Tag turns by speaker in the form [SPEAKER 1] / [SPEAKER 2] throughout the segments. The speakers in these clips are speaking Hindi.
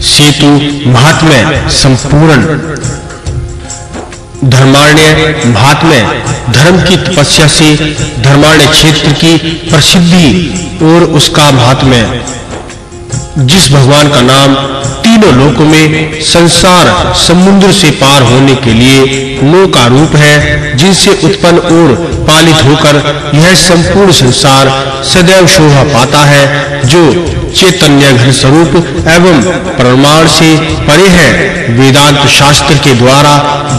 [SPEAKER 1] सेतु महात्म्य संपूर्ण। धर्मारण्य महात्म्य धर्म की तपस्या से धर्मारण्य क्षेत्र की प्रसिद्धि और उसका महात्म्य। जिस भगवान का नाम तीनों लोकों में संसार समुद्र से पार होने के लिए नौ का रूप है, जिनसे उत्पन्न और पालित होकर यह संपूर्ण संसार सदैव शोभा पाता है, जो चैतन्य घन स्वरूप एवं प्रमाण से परे है। वेदांत शास्त्र के द्वारा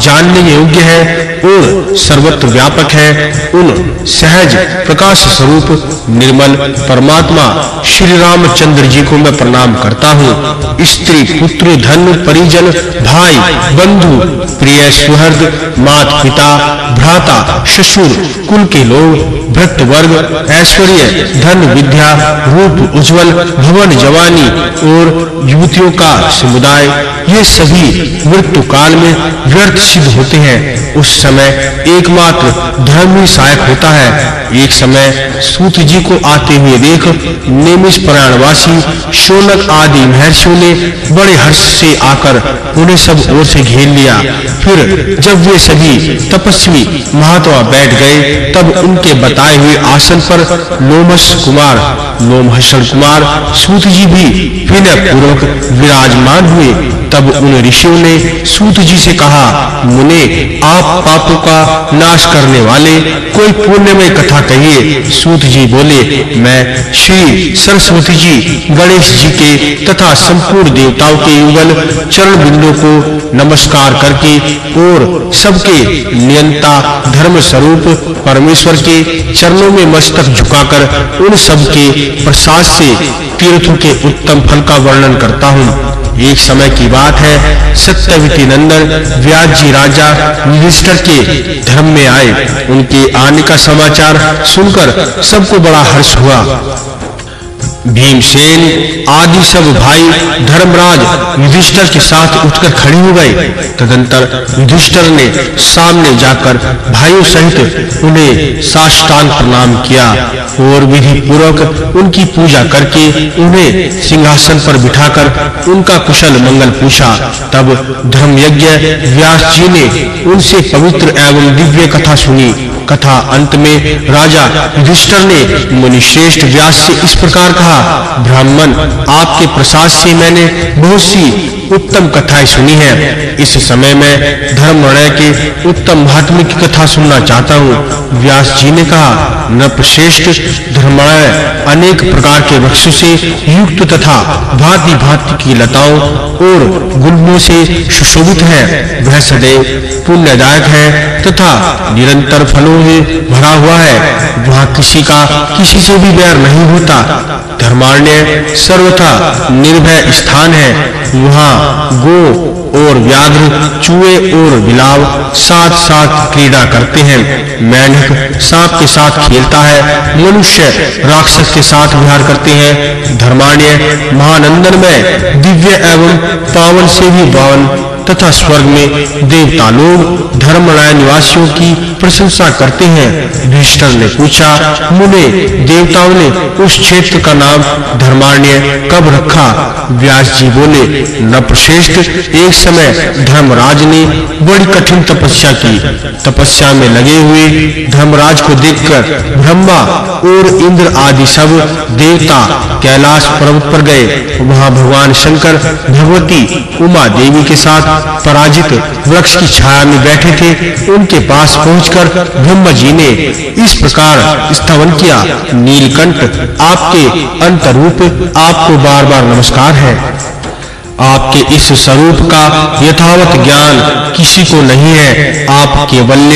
[SPEAKER 1] जानने योग्य है। और सर्वत्र व्यापक है। उन सहज प्रकाश स्वरूप निर्मल परमात्मा श्री रामचंद्र जी को मैं प्रणाम करता हूँ। स्त्री, पुत्र, धन, परिजन, भाई, बंधु, प्रिय सुहृद मात पिता भ्राता, ससुर, कुल के लोग भक्त वर्ग ऐश्वर्य, धन, विद्या, रूप, उज्जवल, भवन, जवानी और युवतियों का समुदाय, ये सभी मृत्यु काल में व्यर्थ सिद्ध होते हैं। उस समय एकमात्र धर्म ही सहायक होता है। एक समय सूत जी को आते हुए देख नेमिष प्राणवासी शोनक आदि महर्षियों ने बड़े हर्ष से आकर उन्हें सब ओर से घेर लिया। फिर जब वे सभी तपस्वी महात्मा बैठ गए, तब उनके बताए हुए आसन पर लोमस कुमार, लोमहर्षण कुमार, सूत जी भी विनय पूर्वक विराजमान हुए। तब उन ऋषियों ने सूत जी से कहा, मुने, आप पापों का नाश करने वाले, कोई पुण्यमय कथा कहिए। सूत जी बोले, मैं श्री सरस्वती जी, गणेश जी के तथा संपूर्ण देवताओं के युगल चरण बिंदु को नमस्कार करके और सबके नियंता धर्म स्वरूप परमेश्वर के चरणों में मस्तक झुकाकर उन सब के प्रसाद से तीर्थों के उत्तम फल का वर्णन करता हूँ। एक समय की बात है, सत्यवती नंदन व्यास जी राजा, युधिष्ठिर के धर्म में आए। उनके आने का समाचार सुनकर सबको बड़ा हर्ष हुआ। भीमसेन, आदि सब भाई धर्मराज युधिष्ठिर के साथ उठकर खड़े हो गए। तदंतर युधिष्ठिर ने सामने जाकर भाइयों सहित उन्हें साष्टांग प्रणाम किया और विधि पूर्वक उनकी पूजा करके उन्हें सिंहासन पर बिठाकर उनका कुशल मंगल पूछा। तब धर्मयज्ञ व्यास जी ने उनसे पवित्र एवं दिव्य कथा सुनी। कथा अंत में राजा युधिष्ठिर ने मुनिश्रेष्ठ व्यास से इस प्रकार कहा, ब्राह्मण, आपके प्रसाद से मैंने बहुत सी उत्तम कथाएँ सुनी है। इस समय मैं धर्मणय के उत्तम महात्म्य की कथा सुनना चाहता हूँ। व्यास जी ने कहा, नृपश्रेष्ठ धर्मणय अनेक प्रकार के वृक्षों से युक्त तथा भांति भांति की लताओं और गुल्मों से सुशोभित है। वह सदैव पुण्यदायक है तथा निरंतर फलों में भरा हुआ है। वहाँ किसी का, किसी से भी बैर नहीं होता। धर्मारण्य सर्वथा निर्भय स्थान है। वहाँ गो और व्याघ्र, चूहे और बिलाव साथ साथ क्रीड़ा करते हैं। मेंढक सांप के साथ खेलता है। मनुष्य राक्षस के साथ विहार करते हैं। धर्माण्य महानंदन में दिव्य एवं पावन से भी पावन तथा स्वर्ग में देवता लोग धर्मराय निवासियों की प्रशंसा करते हैं। युधिष्ठिर ने पूछा, मुने, देवताओं ने उस क्षेत्र का नाम धर्मारण्य कब रखा? व्यास जी बोले नृपश्रेष्ठ एक समय धर्मराज ने बड़ी कठिन तपस्या की। तपस्या में लगे हुए धर्मराज को देखकर ब्रह्मा और इंद्र आदि सब देवता कैलाश पर्वत पर गए। वहाँ भगवान शंकर, भगवती, उमा देवी के साथ पराजित वृक्ष की छाया में बैठे थे। उनके पास पहुंचकर ब्रह्मा जी ने इस प्रकार स्तवन किया। नीलकंठ आपके अंतरूप आपको बार-बार नमस्कार है। आपके इस स्वरूप का यथावत ज्ञान किसी को नहीं है। आप केवल्य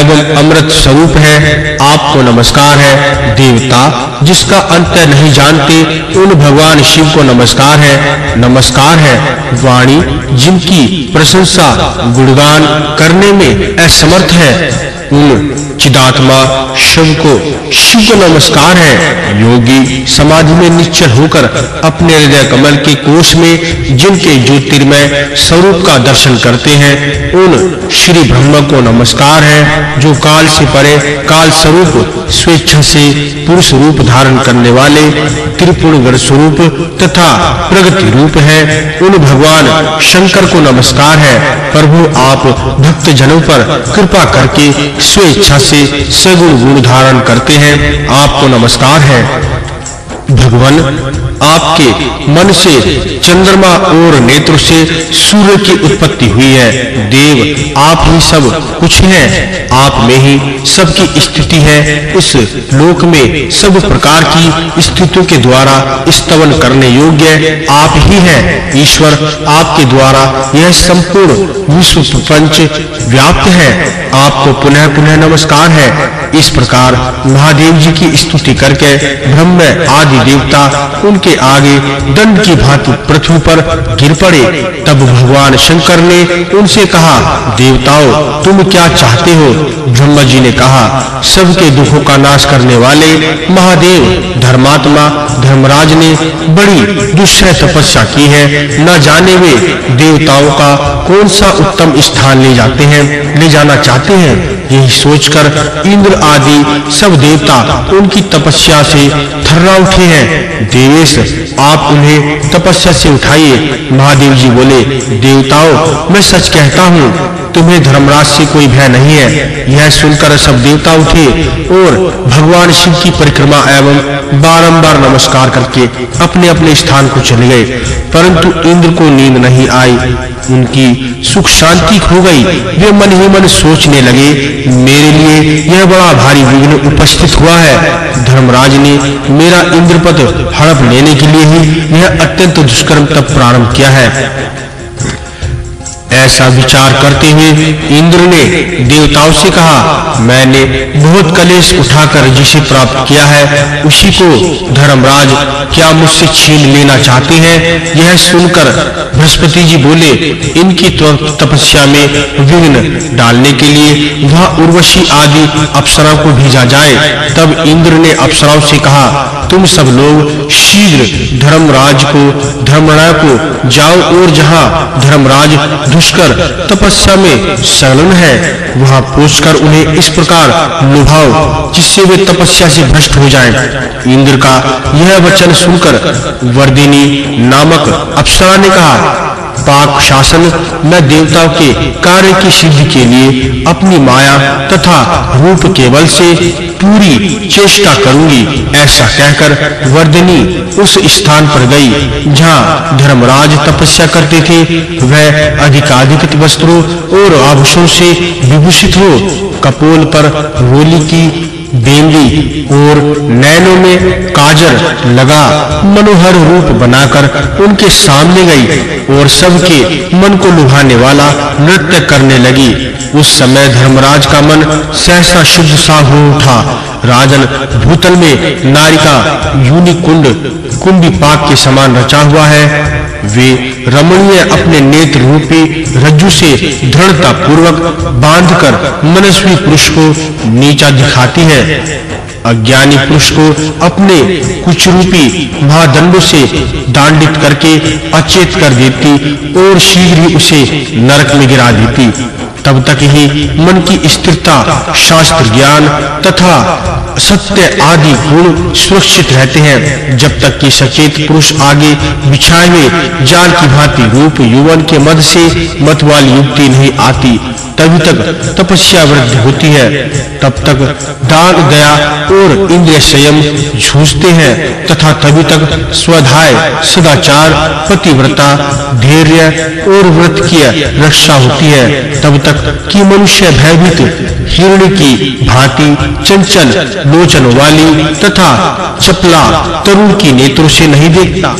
[SPEAKER 1] एवं अमृत स्वरूप है। आपको नमस्कार है। देवता जिसका अंत नहीं जानते, उन भगवान शिव को नमस्कार है। नमस्कार है वाणी जिनकी प्रशंसा गुणगान करने में असमर्थ है। उन चिदात्मा शिव को शिव को नमस्कार है। योगी समाधि में निश्चल होकर अपने हृदय कमल के कोष में, जिनके ज्योतिर्मय स्वरूप का दर्शन करते हैं, उन श्री ब्रह्म को नमस्कार है, जो काल से परे काल स्वरूप, स्वेच्छा से पुरुष रूप धारण करने वाले त्रिपुण गण स्वरूप तथा प्रगति रूप है। उन भगवान शंकर को नमस्कार है। प्रभु आप भक्त जनों पर कृपा करके स्वेच्छा से सगुण गुण धारण करते हैं। आपको नमस्कार है। भगवान आपके मन से चंद्रमा और नेत्र से सूर्य की उत्पत्ति हुई है। देव, आप ही सब कुछ हैं। आप में ही सबकी स्थिति है। इस लोक में सब प्रकार की स्थितियों के द्वारा स्तवन करने योग्य आप ही हैं। ईश्वर आपके द्वारा यह संपूर्ण विश्व प्रपंच व्याप्त है। आपको पुनः पुनः नमस्कार है। इस प्रकार महादेव जी की स्तुति करके ब्रह्म आदि देवता उनके आगे दंड की भांति पृथ्वी पर गिर पड़े। तब भगवान शंकर ने उनसे कहा, देवताओं, तुम क्या चाहते हो? ब्रह्मा जी ने कहा, सबके दुखों का नाश करने वाले महादेव, धर्मात्मा, धर्मराज ने बड़ी दुष्य तपस्या की है। न जाने वे देवताओं का कौन सा उत्तम स्थान ले जाते हैं, ले जाना चाहते हैं? यही सोचकर इंद्र आदि सब देवता उनकी तपस्या से थर्रा उठे हैं। देवेश, आप उन्हें तपस्या से उठाइए। महादेव जी बोले, देवताओं, मैं सच कहता हूँ, तुम्हें धर्मराज से कोई भय नहीं है। यह सुनकर सब देवता उठे और भगवान शिव की परिक्रमा एवं बारंबार नमस्कार करके अपने अपने स्थान को चले गए। परंतु इंद्र को नींद नहीं आई। उनकी सुख शांति खो गई। वे मन ही मन सोचने लगे, मेरे लिए यह बड़ा भारी विघ्न उपस्थित हुआ है। धर्मराज ने मेरा इंद्रपद हड़प लेने के लिए ही यह अत्यंत दुष्कर्म तब प्रारंभ किया है। ऐसा विचार करते हुए इंद्र ने देवताओं से कहा, मैंने बहुत कलेश उठाकर जिसे प्राप्त किया है, उसी को धर्मराज, क्या मुझसे छीन लेना चाहते हैं? यह सुनकर बृहस्पति जी बोले, इनकी तपस्या में विघ्न डालने के लिए वह उर्वशी आदि अप्सराओं को भेजा जाए। तब इंद्र ने अप्सराओं से कहा तुम सब लोग शीघ्र धर्मराज को, धर्मराय को जाओ और जहाँ धर्मराज दुष्कर तपस्या में संलग्न है, वहाँ पहुंचकर उन्हें इस प्रकार लुभाओ, जिससे वे तपस्या से भ्रष्ट हो जाएँ। इंद्र का यह वचन सुनकर वर्दिनी नामक अप्सरा ने कहा पाक शासन मैं देवताओं के कार्य की सिद्धि के लिए अपनी माया तथा रूप केवल से पूरी चेष्टा करूँगी, ऐसा कहकर वर्धनी उस स्थान पर गई, जहाँ धर्मराज तपस्या करते थे। वह अधिकाधिक वस्त्रों और आभूषणों से विभूषित हो, कपोल पर रोली की बेंदी और नैनों में काजर लगा मनोहर रूप बनाकर उनके सामने गई और सबके मन को लुभाने वाला नृत्य करने लगी। उस समय धर्मराज का मन सहसा शुद्ध सा हो उठा। राजन भूतल में नारिका, यूनिकुंड कुंडी पाक के समान रचा हुआ है। वे रमणीय अपने नेत्र रूपी रज्जु से दृढ़ता पूर्वक बांधकर मनस्वी पुरुष को नीचा दिखाती है। अज्ञानी पुरुष को अपने कुछ रूपी महादंडों से दांडित करके अचेत कर देती और शीघ्र ही उसे नरक में गिरा देती। तब तक ही मन की स्थिरता, शास्त्र ज्ञान तथा सत्य, आदि गुण सुरक्षित रहते हैं। जब तक कि सचेत पुरुष आगे बिछाए हुए जाल की भांति रूप युवन के मध से मत वाली युक्ति नहीं आती तभी तक तपस्या वृद्धि होती है। तब तक दान दया और इंद्रिय संयम झूठते हैं तथा तभी तक स्वधाय सदाचार, पतिव्रता, धैर्य और व्रत की रक्षा होती है। तब तक कि मनुष्य भयभीत, हिरणी की भांति चंचल, लोचन वाली तथा चपला तरुण की नेत्रों से नहीं देखता।